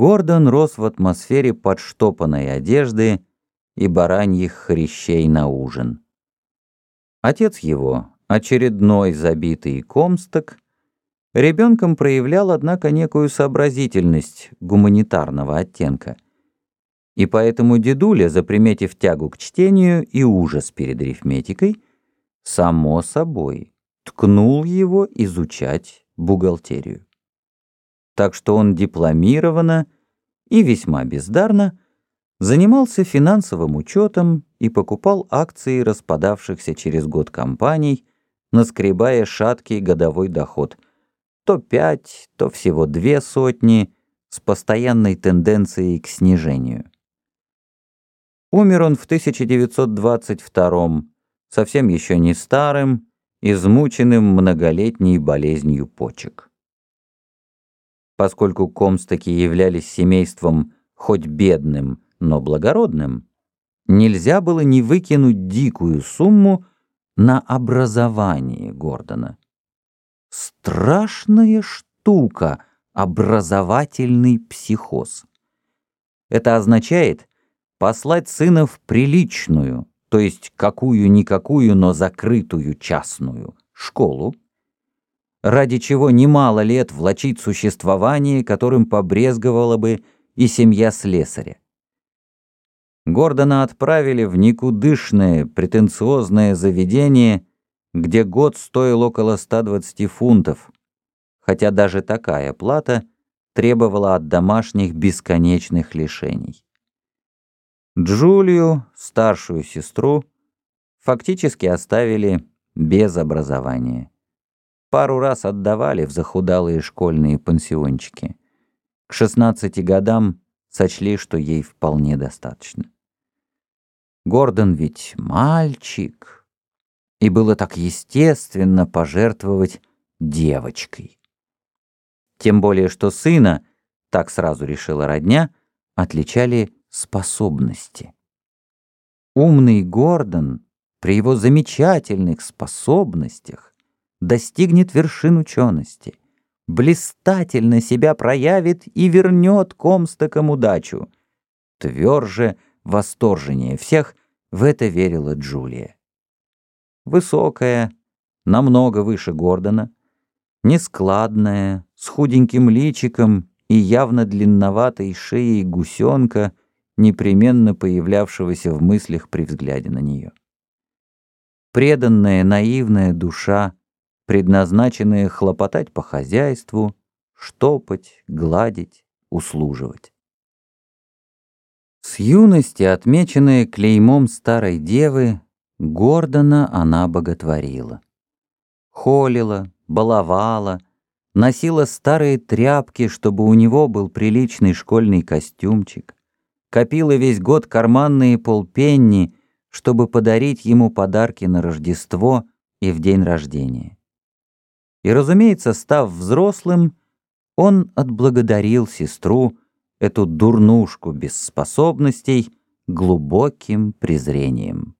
Гордон рос в атмосфере подштопанной одежды и бараньих хрящей на ужин. Отец его, очередной забитый комсток, ребенком проявлял, однако, некую сообразительность гуманитарного оттенка. И поэтому дедуля, заприметив тягу к чтению и ужас перед арифметикой, само собой ткнул его изучать бухгалтерию так что он дипломированно и весьма бездарно занимался финансовым учетом и покупал акции распадавшихся через год компаний, наскребая шаткий годовой доход. То пять, то всего две сотни, с постоянной тенденцией к снижению. Умер он в 1922 совсем еще не старым, измученным многолетней болезнью почек поскольку комстаки являлись семейством хоть бедным, но благородным, нельзя было не выкинуть дикую сумму на образование Гордона. Страшная штука — образовательный психоз. Это означает послать сына в приличную, то есть какую-никакую, но закрытую частную школу, ради чего немало лет влачить существование, которым побрезговала бы и семья слесаря. Гордона отправили в никудышное, претенциозное заведение, где год стоил около 120 фунтов, хотя даже такая плата требовала от домашних бесконечных лишений. Джулию, старшую сестру, фактически оставили без образования пару раз отдавали в захудалые школьные пансиончики. К 16 годам сочли, что ей вполне достаточно. Гордон ведь мальчик, и было так естественно пожертвовать девочкой. Тем более, что сына, так сразу решила родня, отличали способности. Умный Гордон при его замечательных способностях достигнет вершин учености, блистательно себя проявит и вернет комстокам удачу. Тверже, восторженнее всех в это верила Джулия. Высокая, намного выше Гордона, нескладная, с худеньким личиком и явно длинноватой шеей гусенка, непременно появлявшегося в мыслях при взгляде на нее. Преданная, наивная душа предназначенные хлопотать по хозяйству, штопать, гладить, услуживать. С юности, отмеченная клеймом старой девы, Гордона она боготворила. Холила, баловала, носила старые тряпки, чтобы у него был приличный школьный костюмчик, копила весь год карманные полпенни, чтобы подарить ему подарки на Рождество и в день рождения. И, разумеется, став взрослым, он отблагодарил сестру, эту дурнушку без способностей, глубоким презрением.